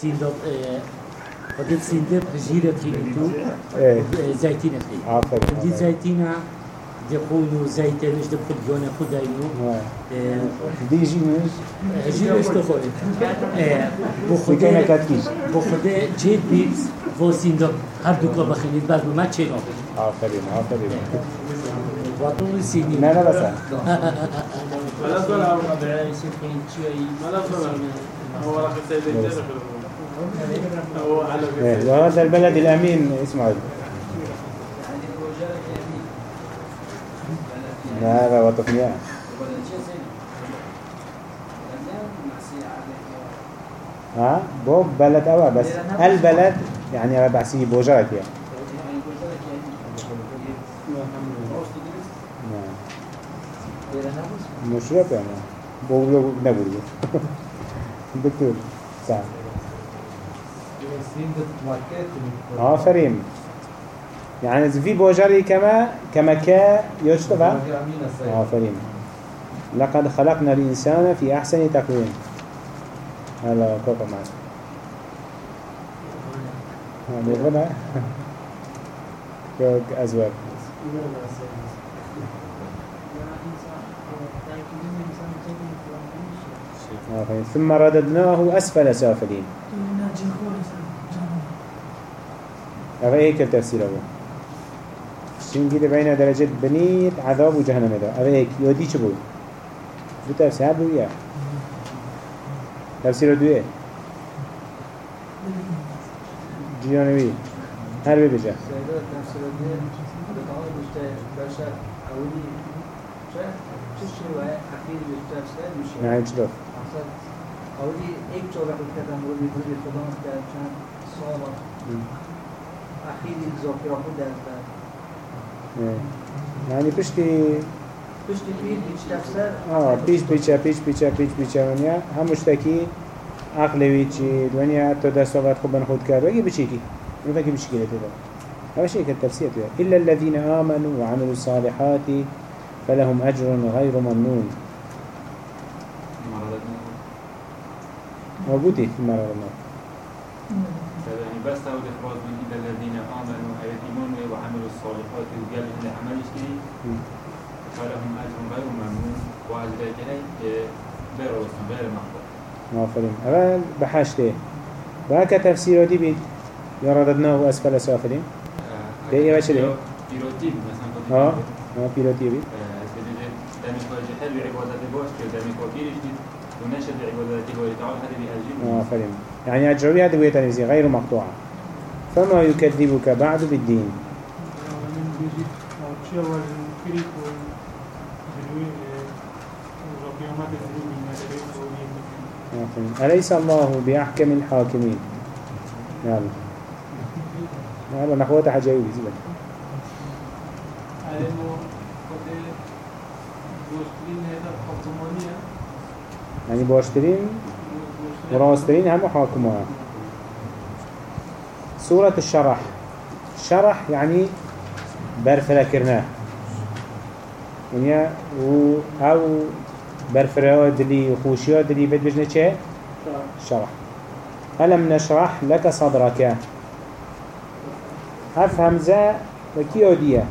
Zien dat, want dit zien dit gezien ging toe, زيتين فيه. دي زيتينة يقولوا زيتين ايش تبقى ديونا خداينو. دي جينوز. جينوز تقول. بو خود جيت بيبس و سینداب هر دو که بخینید بعد ما چه آفرین آفرین و تو سینی نه نه بسن إيه، وهذا البلد الأمين اسمه لا هذا وطفنيا ها بو بلد أوا بس البلد يعني أنا بحسي بوجرك يعني مشروع يعني بقول نقول دكتور سعد آفرین يعني في بوجري كما كما كا يشتبه آفرين لقد خلقنا الإنسان في أحسن تقويم هلا كوكا معك هذا هنا كوك أزواج آفرين ثم رددناه أسفل سافلين. هذا هيك التفسير هو. شنجي بين درجة بنيت عذاب وجهنم ده. هذا هيك. يودي شو بقول؟ بتفسير هذا وياه تفسير دوية. جيانوي هر بيجا نعم شلون اولی یک جا وقت کردم ولی بودی خدا در چند سال اخیری ذاکره خود در در يعني بشتي پیر هیچ تفسیر آه بيش بيشا بيش بيشا بيش بيشا ونيا هم مشتكي عقلي چی دنیا تو دستاورد خوب بن خود کرد بگی بچی کی؟ اون فکر مشکلی تو هذا شيء كالتفسير فيها إلا الذين آمنوا وعملوا الصالحات فلهم أجر غير ممنون. موجودة في الموت يعني بس هو الإخراج من الذين آمنوا أي إيمانوا وعملوا الصالحات وقال إن عمل يشتري فلهم أجر غير ممنون وأجر جهي غير وصن غير مقبول موافرين أول بحشته بهاك تفسير دي بيت يرددناه أسفل سافلين ده إيه ده؟ بيروتيب مثلا. آه آه بيلوتي بيت ونشد عبادته ويتعال هذا يعني دوية تنزي غير مقطوعة. فما يكذبك بعد بالدين. أليس الله بأحكم الحاكمين؟ يلا. يلا نخوة حجاوي زبا يعني باشترين وراسترين هم. حاكمها سورة الشرح. شرح يعني برفرة كرناه ونيا و أو برفرة دلي وخوشيا دلي بد بجنة چه؟ شرح. ألم نشرح لك صدرك؟ هف همزة وكي أودية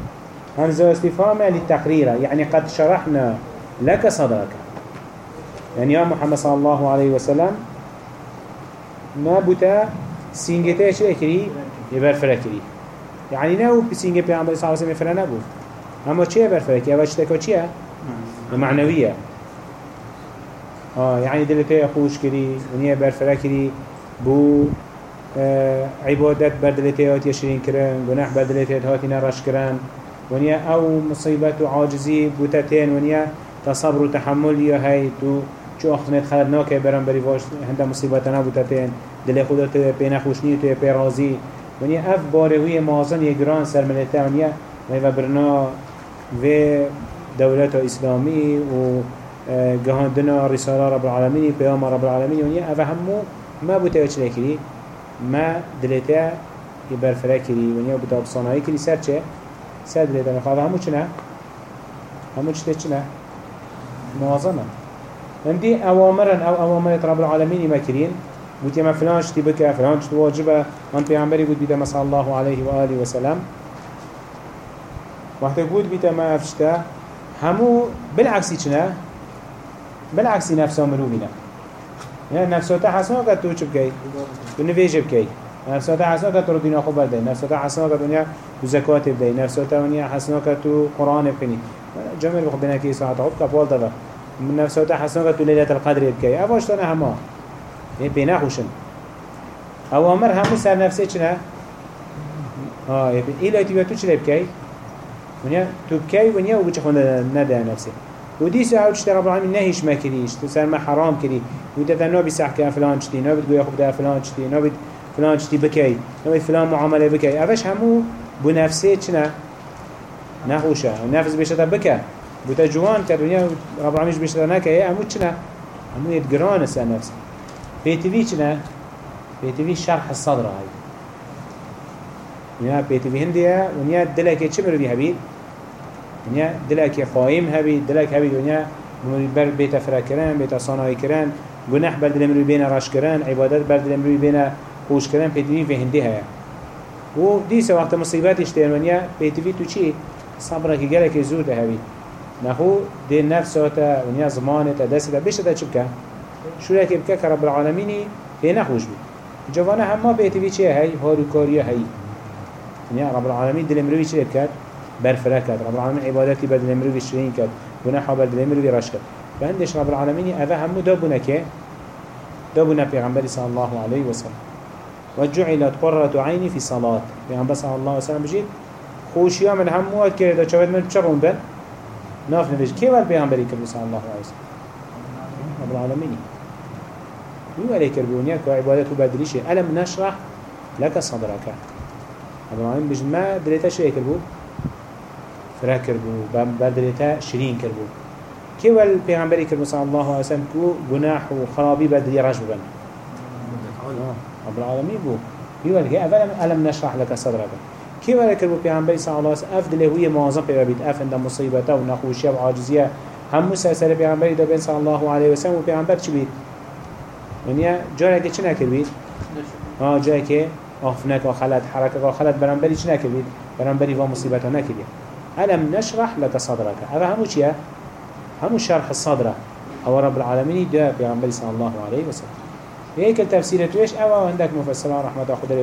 همزة استفهام للتقرير يعني قد شرحنا لك صدرك. يعني يا محمد صلى الله عليه وسلم ما بوتا سينجته شو اكري يبر فركري. يعني نو بسينجه بيعمل صلى الله عليه وسلم فرنا بو أما چه يبر فركي اول شتكو چيه؟ معنوية. آه يعني دلته خوش كري ونيه بر فركري بو آه عبادت بدلته هات يشرين كرن گناح بدلته هات نرش كرن ونيه أو مصيبت وعاجزي بوتتين ونيه تصبر وتحمل يا هاي تو چو اخنت خلد ناکه برام بری واش هنده مصیبت نبوده تین دل خدا تو پی نخوشنی تو پی رازی ونیا اف باره هوی مازن یه گران سر ملته ونیا و برنا و دولت اسلامی و جهاندنا رسالة رب العالمين بيام رب العالمين ونيا أفا همو ما بوتا وچلا كري ما دلتا يبرفرا كري ونيا بوتا بصانعي كري چه؟ سر دلتا نخواهد همو چنا؟ همو چته چنا؟ موازنه عندي أوامرا أو أوامر رب العالمين مكرين قلت ما فلان شتي بك فلان شتي واجبه من پیغمبری قلت بيتا صلى الله عليه وآله وسلم وقت قلت بيتا ما أفشتا همو بالعكسي چنا بالعكسي نفسه مروبنا يعني نفسه حسنه قد تو چب كي تو نفيج بكي نفسات حسنات تو دنیا خوب بده. نفسات حسنات دنیا تو زکات بده. نفسات دنیا حسنات تو قرآن بکنی جمع خب بخو بنا کی ساعت خوب کفال داده. من نفسات حسنات تو لیلة القدر بکی اواش همه. یعنی یه بنا خوشن اوامر امر همو سر نفسه چنه آه ایلا تیبه تو چلی بکی ونیا تو کی ونیا و بچه خونده نده نفسه. ودي ساعة وشتى رب العالمين نهیش ما تو سر ما حرام كري وده ذا نبي سحكي فلان شتي خوب تقول ياخد فلان شتي نبي فلان شتي بكي نو فلان معاملة بكي أفش همو بنفسه چنا نخوشه ونفس بيشتا بكا بوتا جوان كدنيا رب العالمين بيشتا نكا همو چنا همو يتقران سا نفسه بيتي چنا بيتي شرح الصدر هاي. ونیا پیتی به هندیه ونیا دلک چه مروی هبید ونیا دلک خواهیم هبید دلک هبید ونیا مروی بر بیت فرکرن بیت صناعی کرن گناه بر دل مروی بین راش کرن عبادت بر دل مروی بین خوش کرن پیتی به هندی هیا و دیسه وقت مصیبت اشتر ونیا پیتی تو چی؟ صبره که گلک زود هبید نخو دي نفس تا ونیا زمان تا دست تا بشه تا چبکه شو لكي بكه رب العالمين في نخوش بي جوانا هما بيتي في چه هاي هارو كاريا هاي يعني رب العالمين دل مروي چه بكات برفرا كات رب العالمين عبادتي بدل مروي شرين كات بدل مروي رش كات فهندش رب العالمين أفا همو دابونا كه دابونا پیغمبر صلى الله عليه وسلم. وجعلت قرة عيني في صلاة. پیغمبر صلى الله عليه وسلم بجيت خوشيا من هموات كه دا چوهد من بچرون بن؟ ناف نبج كي وال پیغمبری کرد صلى الله عليه وسلم رب العالمين مو عليك كربونيا كعبادته بدريشي ألم نشرح لك صدرك رب العالمين بجد ما دريتا شو يكربو فرا كربو بدريتا شرين كربو كي وال پیغمبری کرد صلى الله عليه وسلم كو گناح و خرابي بدري رجب بن. رب العالمين بو. يقول كي أفلم ألم نشرح لك صدرك. كي ولا كربو پیغمبری صلى الله عليه وسلم؟ أفضل هوية معظم پیغمبرید أف عند مصيبته و نخوشية و عاجزية هم سلسله پیغمبری دا بین صلى الله عليه وسلم و پیغمبر چی بید؟ ونیا جایی که چی نکر بید؟ آه جایی که وخلت حركة وخلت برنبري چی نکر بید؟ برنبري و مصيبته نکر بید. ألم نشرح لك صدرك. هذا همو چیه؟ همو شرح الصدر أو رب العالمين دا پیغمبری صلى الله عليه وسلم. هيك التفسير تويش. أو عندك مفسران رحمة الله خدا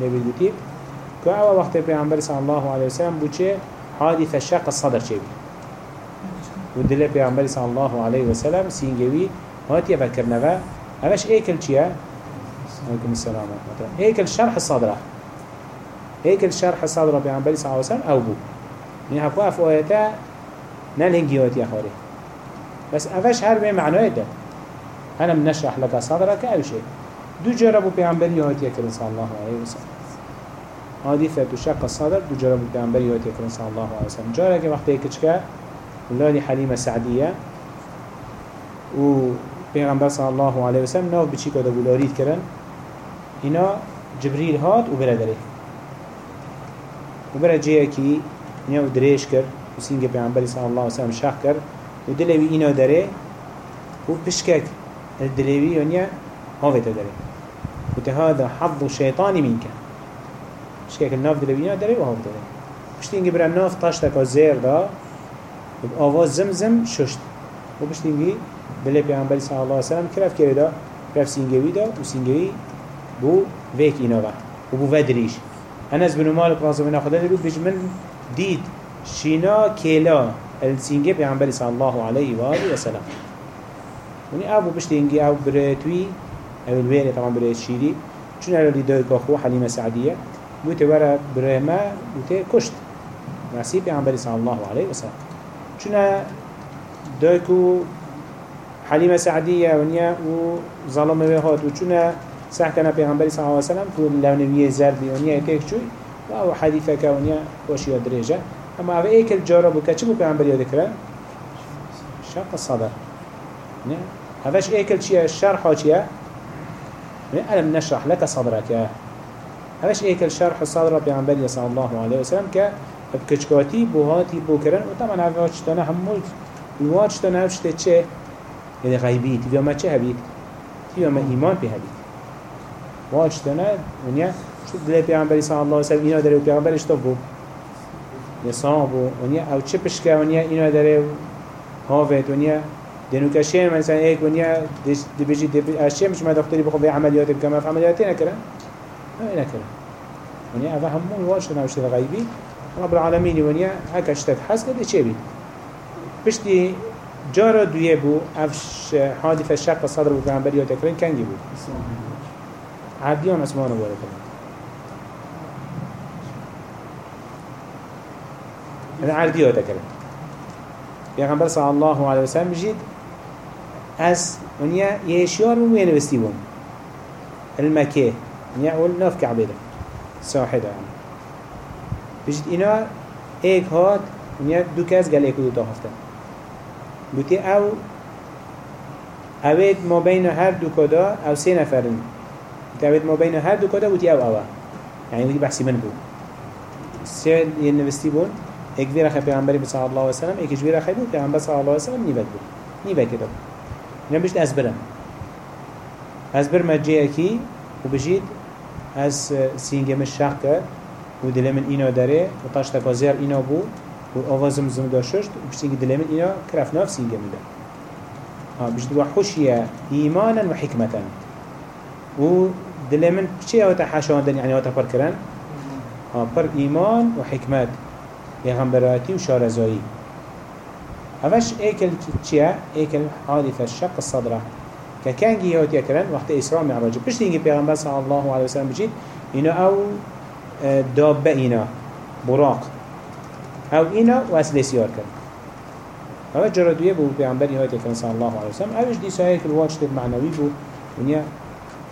لبيد بتيب كو أو وقت پیغمبر صلى الله عليه وسلم بوچه حادث شق الصدر چه بید ودل صلى الله عليه وسلم سينجوي هاتي فكرنا اوش ايكل چيه عليكم السلام ورحمة الله. ايكل شرح الصدر. ايكل شرح الصدر پیغمبر صلى الله عليه وسلم أو بو. يعني هكو اف آياتا نالهنجي هاتي اخاري بس اوش هر معناه ده. أنا من نشرح لك صدرك أو شيء. دو جربوا پیغمبر هاتي كرن صلى الله عليه وسلم حادثة شق الصدر دو جربوا پیغمبر هاتي كرن صلى الله عليه وسلم جارك وقت ايكچكا ولادي حليمة سعدية و پیغمبر صلی الله علیه وسلم ناف بچی که دبولارید کرن؟ اینا جبریل هات و بره داره. و بره جیه کی اینا و الله علیه وسلم شخ کرد و دلوی و پشکک الدلوی ونیا هاویت داره و ته هذا حظ شیطانی منك. پشکک الناف دلوی اینا داره و هاویت داره پشتی اینگه بره ناف تاشتک زیر دا آواز زمزم ششت. و پشتی اینگه بله پیامبری صلی الله علیه و سلم کرف کرده کرف سینگوی دا و سینگوی بو ویک اینا و بو بن مالک رضی الله عنه خدا بیش من دید شینا کلا السینگه پیامبری صلی الله علیه و آله ونی ابو بشتی اینگه أو برتوی أو الویل طبعا برای شیری چون الالی دای کاخو حلیمه سعدیه بوته ورا برهما بوته کشت نصیب پیامبری صلی الله علیه و سلم چون دایکو حليمة سعدية ونيا وظلم بهات وچنا سحكنا پیغمبر صلى الله عليه وسلم تو لونوية زردي ونيا تيك شوي و حديثك ونيا وشي درجة اما اوه ايك الجارة بك چه بو پیغمبر شق الصدر هذاش ايك الشيء الشرح چيه؟ ألم نشرح لك صدرك. هذاش ايك الشرح الصدر پیغمبر صلى الله عليه وسلم ك بكچكاتي بوهاتي بوكرن وطبعا هذا چتانه هم ملك الواج تانه هفشته چه؟ إذا غيبي تبي ما چه هبيت تبي ما إيمان به هبيت واجتنا ونيا شو دلي پیغمبر صلى الله عليه وسلم إنا داره پیغمبر اشتبه نصابه ونيا أو چه ونيا إنا داره هافت ونيا دنو كشين مثلا هيك ونيا دش دبيجي دب أشياء مش ما دكتوري بخو في عمليات كما في عمليات نكرة ما نكرة ونيا هذا هم واش أنا وش غيبي رب العالمين ونيا هكا اشتت حس كده شيء بي بشتي جارا دويه بو افش حادث الشق الصدر بو كان بريو تكرين كان جيبو عبديان آسمان ولا كمان أنا عرديو تكرين پیغمبر صلی الله علیه وسلم بجید از ونیا یشیار بوم وين بستيبون المكة ونیا اول ناف كعبه ده ساحده يعني بجید اینا ایک هات ونیا دو کس گل ایک دو تا هفته. بوتی أو اوید ما بین هر دو کدا أو سه نفرن اوید ما بین هر دو کدا بوتی أو اوه. يعني بوتی بحثی من سه ين نوستی بون ایک ویرا خی پیغمبری صلی الله علیه وسلم خی بود پیغمبر صلی الله علیه وسلم نیبت بود. نیبت کده اینا بشت از برم. از بر مجیه کی و بجید از سینگم شق کرد و دل من اینا داره و تاش تکازیر اینا بو و آوازم زم داشت و بشتینگی دل من اینا کرف ناف سینگم ده ها بجد و حشیه ایمانا و حکمتا و دل من چه هاتا حشاندن يعني هاتا پر کرن. ها پر ایمان و حکمت پیغمبراتی و شارزایی اوش ایکل چیه؟ ایکل حادث الشق الصدره که کنگی هاتی کرن وقت إسراء معراج. پشت اینگه پیغمبر صلی الله علیه وسلم بجید اینا أو دابة اینا براق. أو اینا وصل سیار کرد اوه جرادویه بو پیغمبری هایت کرن صلی الله علیه وسلم. اوش دی سایه که الواجت معنوی بو. ونیا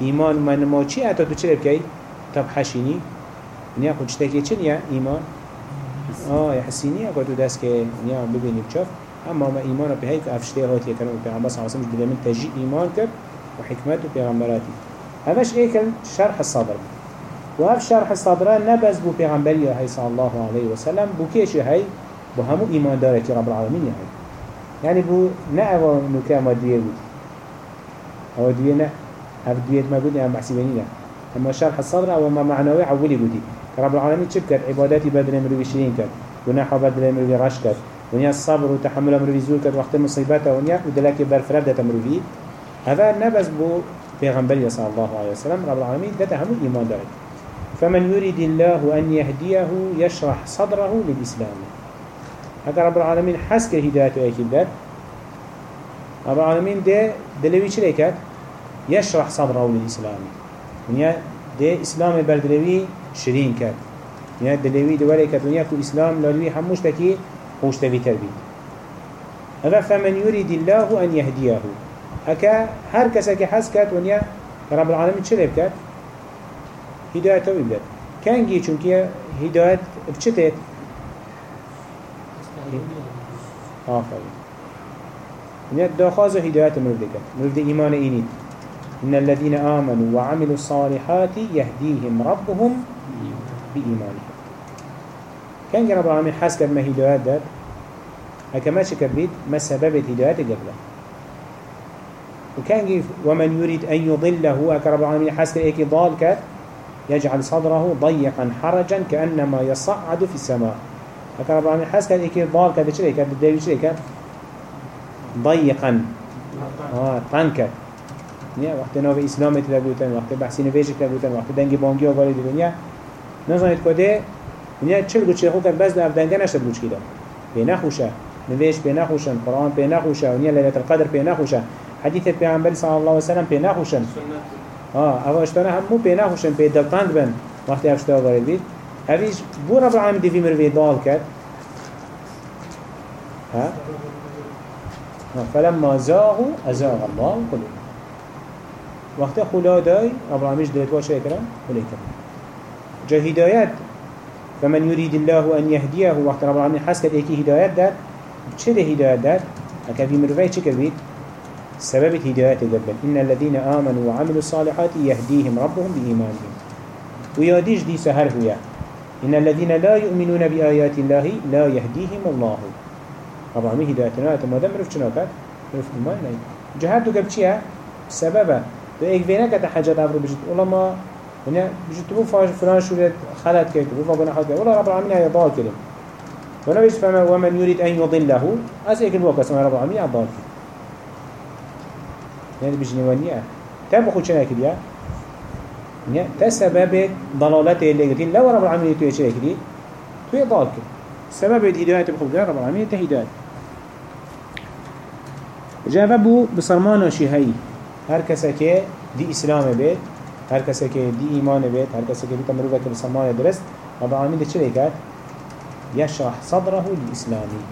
ایمان من ما چی أتا تو؟ طب حشینی ونیا خود چتکی چه نیا ایمان؟ آه يحسيني أقعدوا داس كي نيا ببيني بشاف أما ما إيمان بهاي كأفشتي هاتي كانوا بيغمبر صلى الله عليه وسلم دل من تجي إيمان كر وحكمته بيغمبراتي هذاش إيه كان شرح الصدر وهذا شرح الصدر نبز بو بيغمبري هاي صلى الله عليه وسلم بو كيش هاي بو همو إيمان دارك رب العالمين هاي يعني بو نأوا نكا ما دوية بود. أو دوية نا هف دوية ما بود أم محسبيني أما شرح الصدر أو ما معنوي عولي بودي رب العالمين چه عبادتی بدل مروی شرین کرد. گناه بدل مروی رش ونیا صبر و تحمل مروی زور کرد وقت مصیبت ونیا و دلک برفرد دت هذا نبز بو پیغمبر صلى الله عليه وسلم رب العالمين ده هم إيمان دارك فمن يريد الله أن يهديه يشرح صدره للإسلام. هذا رب العالمين حسك هدايته أكيد ده رب العالمين ده دلوي شريكات يشرح صدره للإسلام. ونيا ده إسلام بردلوي شرين كات يعني دلوي دوالي كات ونيا إسلام لالوي حموش تكي خوش تبي تربيت هذا فمن يريد الله أن يهديه هكا هر كسا حس كات ونيا رب العالمين شرب كات؟ هداية توبيبت كان جي چونكي هداية بچتت آفرين. ونيا داخاز هداية مرد كات. مرد إيمان إينيت إن الذين آمنوا وعملوا الصالحات يهديهم ربهم بإيمانهم. كان رب العالمين حس كد ما هدايات داد. هكا ما شكر بيت ما سبب هدايات قبله. وكان ومن يريد أن يضله هكا رب العالمين حس كد إيكي ضال كد يجعل صدره ضيقا حرجا كأنما يصعد في السماء. هكا رب العالمين حس كد إيكي ضال كد شري كد الدليل شري كد ضيقا. آه طنكت نیا وقتی نو اسلام تلبوتن وقتی بحثی نویج تلبوتن وقتی دنگ بانگی وارد دنیا نزانید کده دنیا چل گوش خو کرد بس در دنگ نشد گوش کیدا به نخوشه نویج به نخوشن قرآن به نخوشه و نیا لیلت القدر به نخوشه حدیث پیامبر صلی الله علیه و سلم به نخوشن آه اواشتانه همو به نخوشن به دلتند بن وقتی افشتا وارد بید هیچ بو رب العالمین دیوی مروی دال کرد ها فلما زاغوا أزاغ الله قلوبهم وقت خلا داي رب العالمين دلت يكرم ولا يكرم جا هدايات فمن يريد الله أن يهديه وقت رب العالمين حسكت ايكي هدايات دار چه ده هدايات دار؟ هكا في مروفي چه كبيت سبب هدايات قبل إن الذين آمنوا وعملوا الصالحات يهديهم ربهم بإيمانهم. وياديش دي سهر هو إن الذين لا يؤمنون بآيات الله لا يهديهم الله. رب العالمين هداياتنا تمادم مرف چناكات مرف إيمان جهاد تو قبل سببه. تو ايك فينا كتا حاجات افرو بجد. والله ما هنا بجد تبو فاش فلان شورت خلت كيت تبو فاقنا حد والله رب العالمين هي ضال كلم وأنا بيش فما ومن يريد ان يضله ايك الوقت اسمه رب العالمين هي ضال يعني بجني ونيا تابو خود شنا كديا يعني تسبب ضلالته اللي قلتين لو رب العالمين توي شنا كدي توي ضال كده سبب الهداية بخوف رب العالمين تهداية جوابو بسرمان شهي هر کسی که اسلام بید هر کسی که دی ایمان بید هر کسی که بیت مروفه که بسرمان درست رب العالمین ده چه کرد؟ يشرح صدره للإسلامي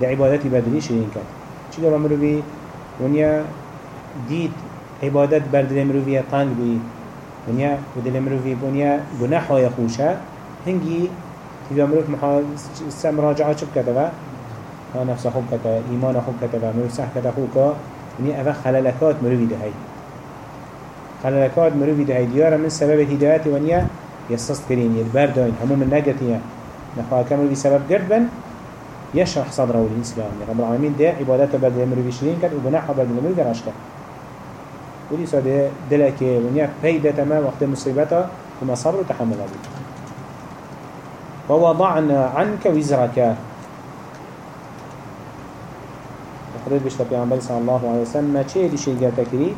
ده عبادتي بدني شرين كان چی رب مروفي ونیا دید عبادت بر دل مروفی تنگ بی. ونیا و دل مروفی ونیا گناه های خوشه. هنگی تیجا مروف محا سمراجعه چب کده و؟ ها نفس خوب کده ایمان خوب کده و مروف سح کده خوب که؟ ونیا اوه خلالکات مروفی ده هی خلالکات مروفی ده هی دیاره من سبب هدایت ونیا يسست كرين. يدبر داين. همو من نجتيا نخواه كامل بسبب قربن يشرح صدره للإسلام. رب العالمين ده عبادته يمر بشرين كد وجناحه بدل يمر جرش كد ولي ساده دلك ونيا فايدة تمام. وقت مصيبته وما صبر وتحمل أبي ووضعنا عنك وزرك. وحضرت بيشتا بيعنبالي صلى الله عليه وسلم. چه دي شيء تكري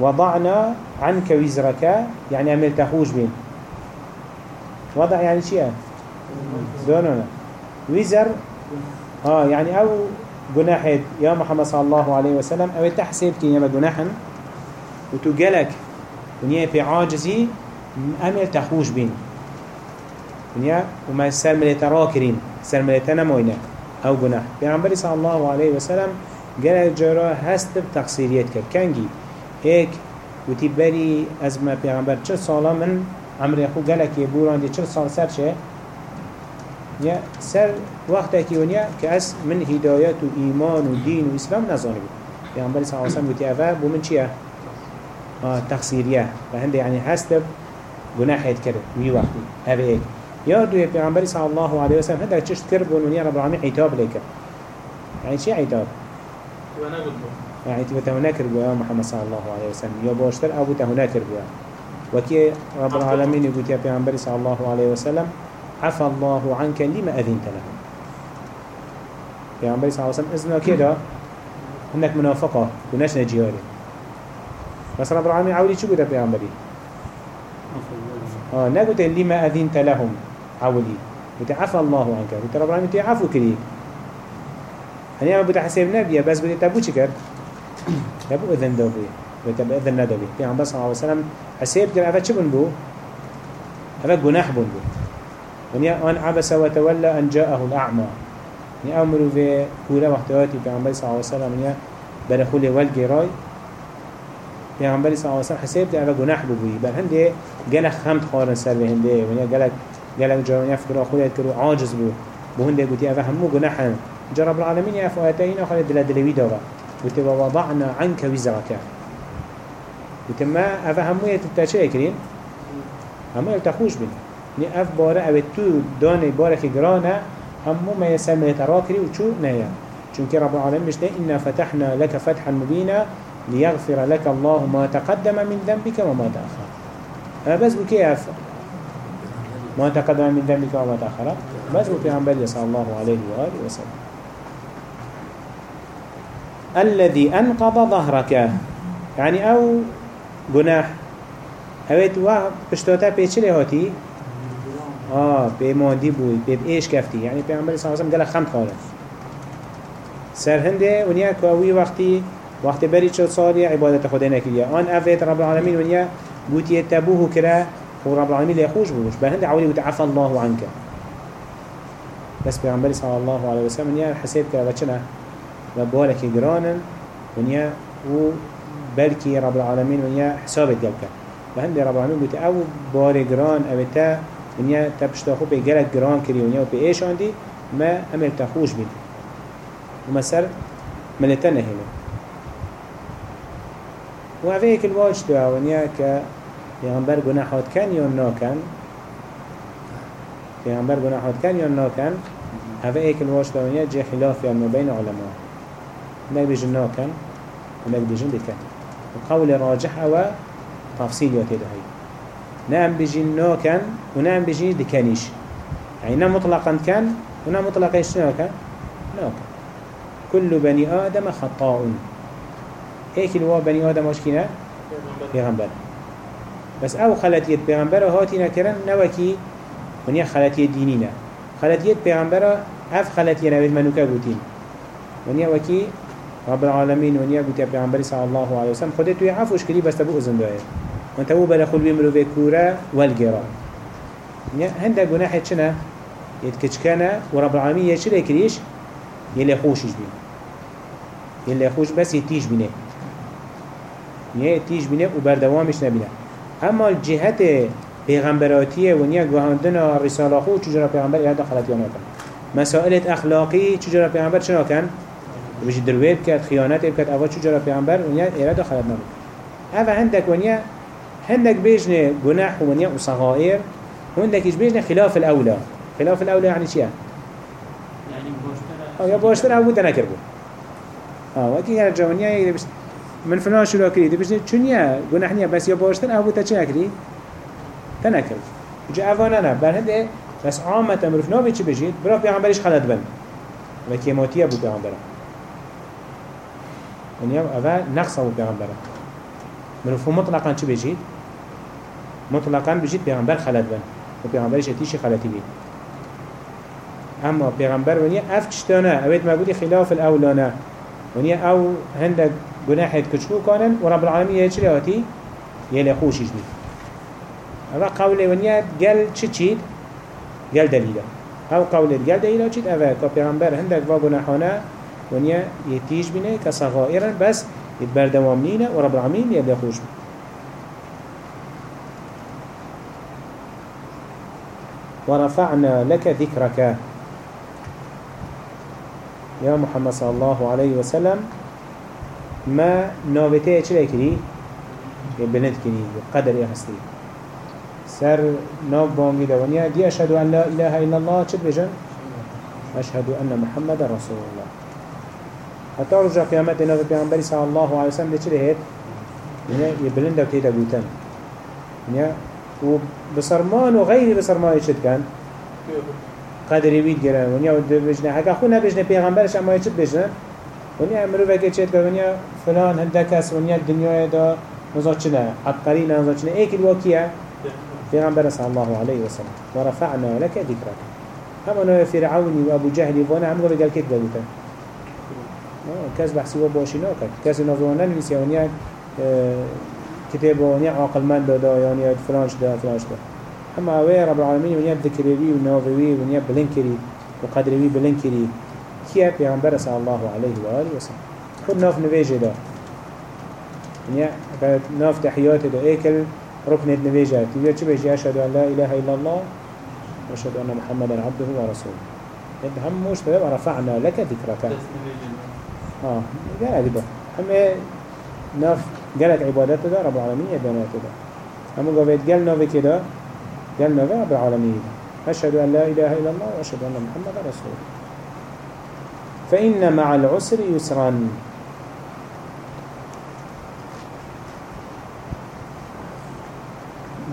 وضعنا عنك وزرك يعني عمل تخوش بين. وضع يعني شيء؟ دوننا وزر آه يعني أو جناح يا محمد صلى الله عليه وسلم أو تحسب كي يما جناحا وتجلك ونيا في عاجزي امل تخوش بين. ونيا وما سلم تراكرين سلم تنموينا أو جناح. پیغمبر صلى الله عليه وسلم قال جرا هست تقصيريت كر كنجي هيك وتبري ازما پیغمبر چه سالا من عمر خو قالك يبوران دي چه سال سر شه يا سر وقت ونیا که من هدایت و ایمان و دین و اسلام نزانه بود. پیغمبر صلی الله علیه و سلم گفتی اوه بو من چیه؟ آه تقصیریه. و هنده یعنی هست گناحیت کرد. وی وقتی ایک یا دوی پیغمبر صلی الله علیه و سلم هنده چشت کرد بون ونیا رب العالمین عتاب لیکر يعني شيء عتاب يعني تبقى تهناكر بوا محمد صلى الله عليه وسلم. يا باشتر أبو تهناكر بوا وكي رب العالمين يقول يا پیغمبر صلى الله عليه وسلم عفى الله عنك لما أذنت له پیغمبر صلی الله علیه و سلم اذن كده؟ هنك منافقة وناش نجياري بس رب العالمين عولي شو قلت پیغمبري آه نقول لما أذنت لهم؟ عولي قلت عفى الله عنك. قلت رب العالمين عفو كري هني ما بتحسب نبيه بس قلت تبو شكر. تبو اذن دوبي قلت بأذن ندبي پیغمبر صلى الله عليه وسلم حسيب كده أفا شبن بو؟ أفا جناح بن بو. ونيا أن عبس وتولى أن جاءه الأعمى. نی امرو به کوره وقتیاتی پیامبر صلی الله علیه و سلم نیا بر خول ول گرای پیامبر صلی الله علیه و سلم حساب ده اول گناه بگویی بر هنده گله خمت خارن سر به هنده ونیا گله گله جوانی فکر خودت کرو عاجز بو. به هنده گویی اول همو گناه جرب العالمین یا فواتین خالد دل دلوی دارا. گویی و وضعنا عنك وزرك. گویی ما اول همو یتتچه اکرین همو یتخوش بین نی أف بارة أو تو دانه بارة خگرانه همو ما يسمى يتراكري وشو نيا چونك رب العالمين مش إنا فتحنا لك فتحا مبينا ليغفر لك الله ما تقدم من ذنبك وما تأخر. أه بس بكي أف ما تقدم من ذنبك وما تأخر. بس بكي عن بلي صلى الله عليه وآله وسلم. الذي أنقض ظهرك. يعني أو جناح أويت واحد بشتوتا بيشلي هاتي آه بماندی بود به ایش کفتی یعنی پیامبر صلی الله علیه و سلم خم خاله سر هنده ونیا کوی وقتی وقتی بری چه سالی عبادت خدا نکریه آن اوت رب العالمین ونیا بوتی تبوه کرا و رب العالمین لیخوش بودش به هنده عولی الله عنك بس پیامبر صلی الله علیه و سلم ونیا حساب کرا بچنه و بالکی گرانن ونیا و بلکی رب حسابت گل کرد به هنده رب العالمین بوتی أو بار گران اوتا ونیا تبشتا خوب گلک گران کری ونیا و آندی ما أمر تخوش بید و مسر ملتنه هنه و اوه ایک الواج دو ونیا که پیغمبر گناحات کن یا ناکن پیغمبر گناحات کن یا ناکن اوه ایک الواج دو ونیا جه خلاف یا بین علماء. هندك بيجن ناكن هندك بيجن دكن القول راجح أو تفصيل يوتي ده هاي. نعم بيجن ناكن ونعم بيجن دكانيش يعني نعم مطلقا كان ونعم مطلقا شنو كان. ناكن كل بني آدم خطاء. هيك اللي هو بني آدم وشكينا پیغمبر. بس أو خلطيت پیغمبر هاتی نکرن نوکی ونیا خلطیت دینی نه خلطیت پیغمبر اف خلطیه نوید منوکه گوتین ونیا وکی رب العالمين ونیا گوتی پیغمبر صلی الله علیه وسلم. خودت توی عفوش کری بس تبو ازن دایه وانت بو بلا خلوی مروفه کورا والگرا هنده گناحه چنه يتكشكنا ورب العالمين يشري كريش يلي خوشش بيه يلي خوش بس يتيش بينه نيه تيج بینه و بردوامش نبینه. اما الجهت پیغمبراتیه و نیا گوهاندن رساله خو چجورا پیغمبر خلطی آنها کن مسائل اخلاقی چجورا پیغمبر چنا کن بجی درویب کرد خیانت کرد اول چجورا پیغمبر و نیا ایراد خلط نبود. اوه هندک و نیا هندك بيجني جناح ونيا وصغائر وهندك يش بيجني خلاف الأولى خلاف الأولى يعني شيء يعني آه يا باشتر أبو تنكربو آه وكي هر جوانيا يبش من فلان شروع کری دی بجنی چونیه گناه نیه بس یا باشتن أو تا چه؟ تا نکر جا اوانه نه بر هنده بس عامت امروف نابی چی بجید برا پیغمبرش خلط بند. و کیماتیه بو پیغمبره ونیا اوه نقصه بو پیغمبره مروفو مطلقا چی بجید؟ مطلقا بجید پیغمبر خلط بند و پیغمبرش اتیشی خلطی بید أما پیغمبر ونیا أف چشتانه اوید مگودی خلاف الأولانه. ونیا أو هندک جناحت كشكو كانن ورب العالمين يجري هاتي يلي خوش يجني هذا قول ونيا قال تشيت قال دليلا أو قول قال دليلا تشيت أفا كبيغمبر هندك با ونيا يتيج بنا كصغائرا بس يتبردوامنين ورب العالمين يلي خوش بي. ورفعنا لك ذكرك يا محمد صلى الله عليه وسلم ما ناوته چه کری؟ بلند کری قدر هستی سر ناو بانگی دوانیا دی اشهد ان لا اله الا الله چه بجن؟ اشهد ان محمد رسول الله حتى رجع ناو پیغمبری صلی الله علیه وسلم ده چه هید؟ یعنی بلند دو تیتا بوتن یعنی و بسرمان و غیر بسرمان چه کن؟ قدری بید گرن ونیا و بجنة. حکا خو نبجنه پیغمبرش أما چه بجنة؟ ونیا أمرو وگه چه که ونیا فلان هنده کس ونیا دنیای دا نزا چنه عبقری نزا چنه ایک صلی الله علیه وسلم. ورفعنا لك ذكرك. هم أنا فرعوني وأبو جهل وأنا هم قال كده قالوا كاس بحثي وباشي ناكد كاس نظوانا نسيانيا كتاب ونيا عقل من دا يعني فلانش دا فلانش دا اما اوه رب العالمين ونيا ذكري وناظوي ونيا بلنكري وقدري بلنكري كيا پیغمبر صلى الله عليه وآله وسلم خود ناف نواجه دا يعني ناف تحيات دا ايكل ركن نواجه تبيا چه بيجي أشهد أن لا إله إلا الله وأشهد أن محمدا عبده ورسوله يد هم تبقى رفعنا لك ذكرك آه. قال ده هم ناف قالت عبادات دا رب العالمين يدانات دا هم قابت قال ناف كده قال ناف رب العالمين. أشهد أن لا إله إلا الله وأشهد أن محمدا رسول فإن مع العسر يسرا.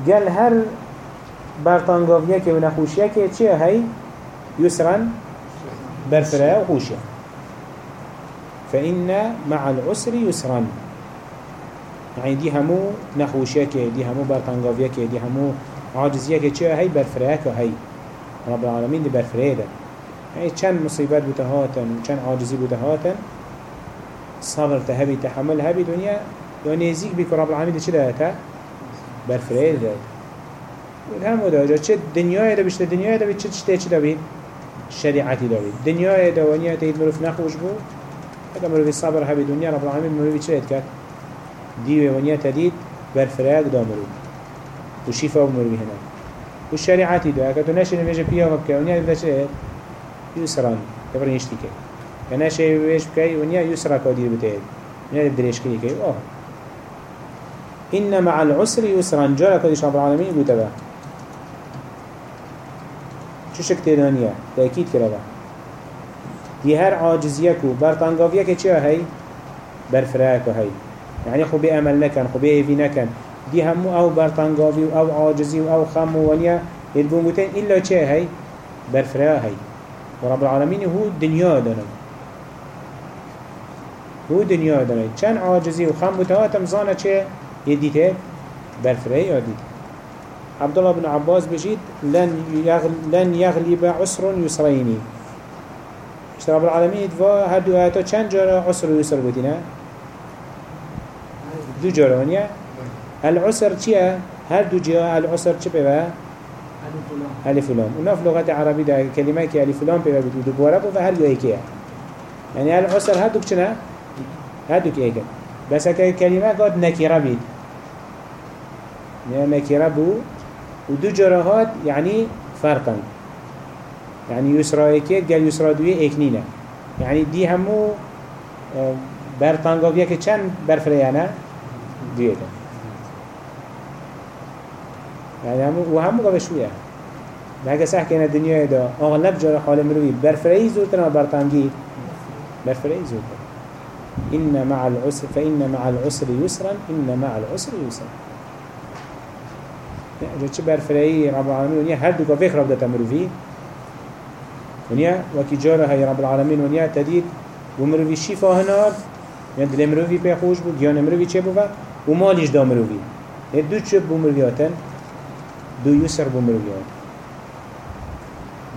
قال هر برطانقافية كي ونخوشية كي چيه هاي؟ يسرا. برفرا وخوشية فإن مع العسر يسرا. يعني دي همو نخوشية كي دي همو برطانقافية كي دي همو عاجزية كي چيه هاي برفرا هاي رب العالمين دي برفرا ده. يعني چند مصيبات بتهاتن وچند عاجزي بتهاتن صبر تهبي تحمل هبي دنيا يعني يزيك بك رب العالمين ده چه ده ده والهم ده جا چه دنيا ده بشت دنيا ده بچه چه چه ده بید شريعتي ده بید دنيا ده ونيا تيد مروف نخوش بو هذا مروف صبر هبي دنيا رب العالمين مروف چه يتكت ديوه ونيا تديد برفريد ده مروف وشيفا مروف هنا والشريعتي ده كتو نشي نميجه بيها وبكا ونيا ده چه يسرا يبرن يشتكي كنا شيء ويش بكي ونيا يسرا كودير بتاعي ونيا دريش كي كي آه. إن مع العسر يسرا جارة كديش رب العالمين يقول تبا شو شك تيرانيا تأكيد كرابا دي هر عاجزيك و برطانقافيك چه هاي برفراك هاي يعني خو بأمل نكن خو بهيفي نكن دي همو أو برطانقافي أو عاجزي أو خمو ونيا البومتين إلا چه هاي برفراك هاي ورب العالمين هو الدنيا دانا هو دنیا داره چند عاجزی و خم بوده تمزانه چه يديته برفره يديته عبد الله بن عباس بجيد لن يغل لن يغلب عسر يسريني اشترى رب العالمين دفا هدو هاتا چند جارة عسر ويسر بودينا دو جارة ونيا العسر چيه هر دو جارة العسر چه بيبا ألف لام وناف لغة عربي ده كلمة كي ألف لام بيبا بتو دو بورا بو فهر يو ايكيه يعني العسر هر دو بچنا هر دو كي ايكيه بس هكا كلمة قد نكيرا بيت يعني نكيرا بو ودو جراهات يعني فرقا يعني يسرا ايكيت قال يسرا دوية ايكنينة يعني دي همو آه، برطانقاوية که چند برفريانا دوية يعني همو وهمو قبل شوية لكن صح كنا الدنيا دا؟ اغلب جرى حال مروي برفري زورتنا برطانقي برفري زورتنا إن مع العسر فإن مع العسر يسرا إن مع العسر يسرا جو چه برفرهی رب العالمین؟ ونیا هر دو که رب داتا مروفی ونیا وکی جاره های رب العالمین ونیا تدید و مروفی شیفا هنار یا دل مروفی پی خوش بود یا مروفی چه بود و مالیش دا مروفی دو چه بو دو یسر بو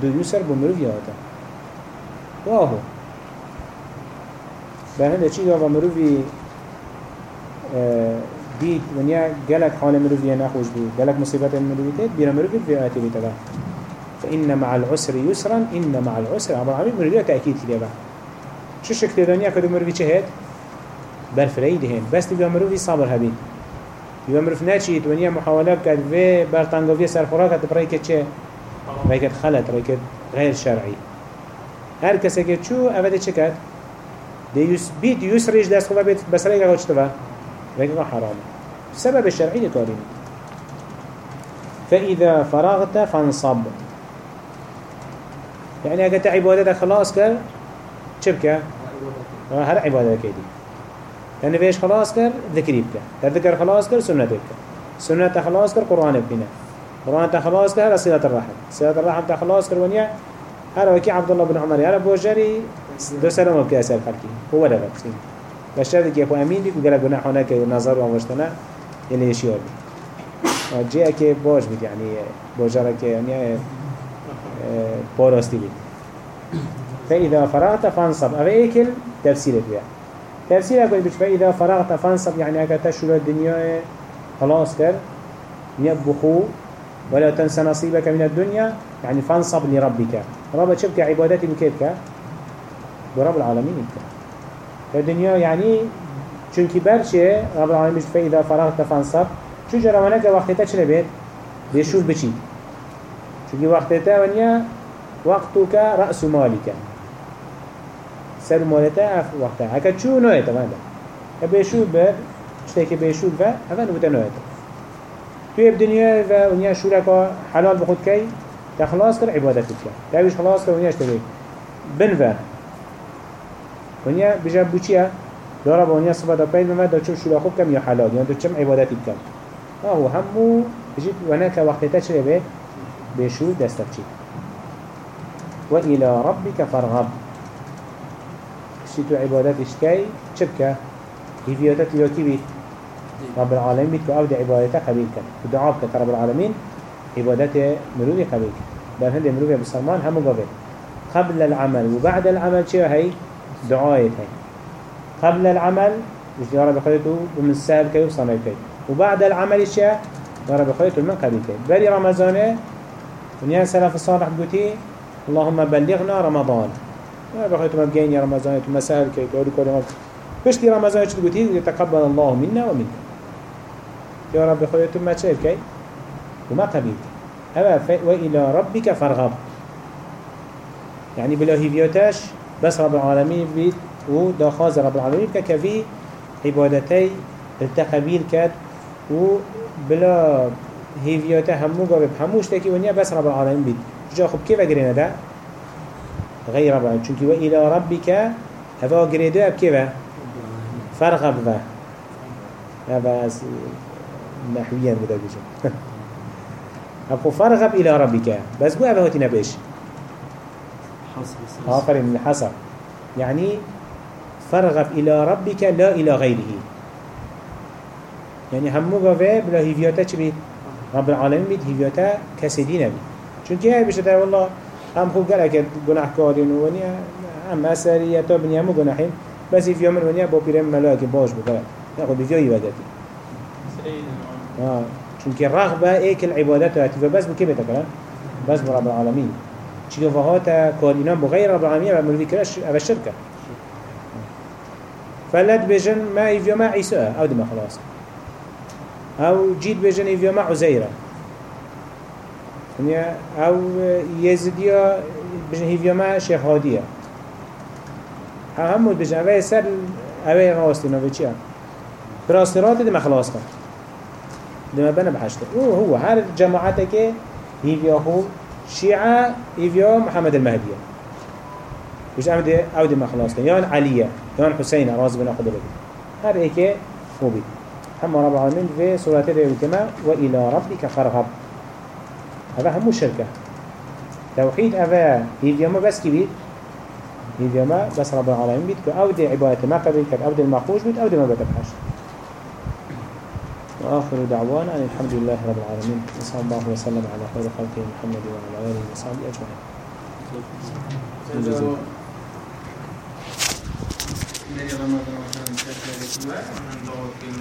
دو یسر بو مروفیاتن واهو به هنده چی دا و مروفی دید ونیا گلک حال مروفی نخوش بود گلک مصیبت مروفی تید بیرا آیتی بیتگا فإن مع العسر يسرا إن مع العسر. عبر عمي مروفي تأكيد كده بقى. شو شكل دنيا كده مروفي چه هيد؟ برفرهي دهين بس تبقى مروفي صبر هبين يبقى مروف ناچيت ونیا محاولة بكت في برطانقوفية سرخوراكت برأيكت چه؟ رأيكت خلط رأيكت غير شرعي هر کسی که چو اوه چه کرد؟ دیوس بید یسریش دست خوبه بید بس رأيك اگه چطور؟ رأيك حرام. سبب الشرعي لكارين فإذا فرغت فانصب. يعني اگه تا عبادت خلاص كر چبكه؟ هر عبادت كيدي يعني فيش خلاص كر ذكري بك. تذكر خلاص كر سنة بك. سنة خلاص كر قرآن بنا قرآن خلاص كر صلة الرحم. صلة الرحم خلاص كر ونيا. هر وكي عبد الله بن عمر هر بوجري. دو سلام بك أسأل خلقي. هو ده بس؟ بشر دي كيفو أمين دي وقال جناح هناك ونظر ومجتنا يلي يشير بي جاء كي باش بيت يعني بوجرك يعني باراستي بيت فإذا فرغت فانصب. أو إيكل تفسير بيها تفسير أقول بيش فإذا فرغت فانصب يعني أكا تشغل الدنيا خلاص كر يبخو ولا تنسى نصيبك من الدنيا يعني فانصب لربك. رب شبك عبادتي بكيفك برب العالمين بك الدنيا يعني چونكي برشي رب العالمين فإذا فرغت فانصب. شو جرمانك وقتتا چلي بيت بيشوف بچي چونكي وقتتا ونيا وقتك رأس مالك. سر مالتا أف وقتها هكا چو نويتا ماذا بيشوف بر اشتاكي بيشوف با هفا نبوتا نويتا توی بدنیا و اونیا شورکا حلال بخود کی تخلاص کر عبادت کر تاویش خلاص کر اونیا اشتبه بنور اونیا بجا بوچیا دارا با اونیا صفت پیل بمد دا چم شورا خوب کم یا حلال. یا دا چم عبادتی کم آهو همو بجید وناك وقتتا چه به بشور دستت چی و إلى ربك فرغب شتو عبادتش كي چبكة هفياتك يوكي بيت رب العالمين بيت كأود عبادته قبيل كان ودعاب كت رب العالمين عبادته مروي قبيل. بل هندي مروي بسلمان همو قبل قبل العمل. وبعد العمل شو هي؟ دعاية هي قبل العمل مش يا رب خليته ومن سهل كي وصنع كي وبعد العمل شو يا رب خليته من قبيل كي. بري رمضان ونيا سلف الصالح بقولي اللهم بلغنا رمضان. يا رب خليته مبجين يا رمضان تمسهل كي كوري كوري بشتي رمضان شو تقولي يتقبل الله منا ومنك يا رب خليته ما شايف كي وما قبيل أما وإلى ربك فارغب. يعني بلا هيفيوتاش بس رب العالمين بيت ودا خاز رب العالمين ككفي عبادتي التقبيل كات وبلا هیویات همو گابه هموش تکی و نیا بس رب العالمین بید. جا خوب کی وگری ندا غیر رب العالمین. چونکی و ایلا ربی که هوا گریده اب کی و فرق اب و. اب از نحویان بوده بیشم اب خوب فرق اب ایلا ربی که بس گو اب هاتی نبیش آخر من الحصر يعني فرغب إلى ربك لا إلى غيره يعني همو قوه بلا هيفياتا چه بيت رب العالمين بید هيوتا کسی بي چون كي هاي بشه در والله هم خوب گره که گناه کارین و هم اثری یا تا بنیامو بس ایفیا من ونیا با پیرم ملاک باش بکنه نه خود بیجایی ودتی آه چون كي رغبه ايك العبادت و بس بو بکی بتکنه بس بو رب برب العالمین شلوفهات كارينان بغير رب العالمين بمن ذكرش أبا الشركة فلد بجن ما يفيا ما عيسى أو دم خلاصه أو جيد بيجن ايفيا ما عزيرا أو يزديا بيجن ايفيا ما شيخ هاديا مود بيجن اوه سر اوه راستين اوه چيا؟ براستي راتي دم خلاص کن دم بنا بحشته أو هو هر جماعتك ايفيا هو شيعة ايفيا محمد المهدي. وش بيجن اوه دم خلاص كان يان عليا يان حسين راز بنا خدا بگن هر إيكي خوبي هم رب العالمين في سورة الكما وإلى ربك فارغب. هذا هم شركة. توحيد أفا هيفيما بس كبير. هيفيما بس رب العالمين بيت. أو دي عبادة ما قبل كد أو دي المخوش بيت أو دي ما بتبحش وآخر دعوانا أن الحمد لله رب العالمين. صلى الله وسلم على خير خلقه محمد وعلى آله وصحبه أجمعين. हुआ है दो तीन